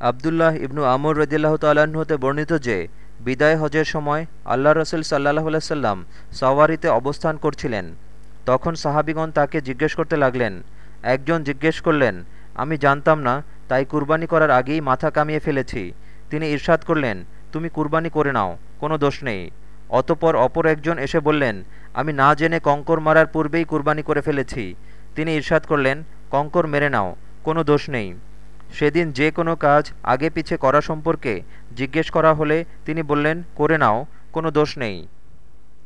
আবদুল্লাহ ইবনু আমর রদিল্লাহ তাল্লাহ্ন হতে বর্ণিত যে, বিদায় হজের সময় আল্লাহ রসুল সাল্লাহ সাল্লাম সাওয়ারিতে অবস্থান করছিলেন। তখন সাহাবিগণ তাকে জিজ্ঞেস করতে লাগলেন, একজন জিজ্ঞেস করলেন, আমি জানতাম না, তাই কুরবানি করার আগেই মাথা কামিয়ে ফেলেছি তিনি ঈর্ষাদ করলেন, তুমি কুরবানি করে নাও, কোনো দোষ নেই অতপর অপর একজন এসে বললেন, আমি না জেনে কঙ্কর মারার পূর্বেই কুরবানি করে ফেলেছি তিনি ঈর্ষাদ করলেন, কঙ্কর মেরে নাও, কোনো দোষ নেই। সেদিন যে কোনো কাজ আগে পিছে করা সম্পর্কে জিজ্ঞেস করা হলে তিনি বললেন, করে নাও, কোনো দোষ নেই।